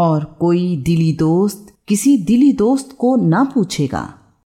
और कोई दिली दोस्त किसी दिली दोस्त को ना पूछेगा।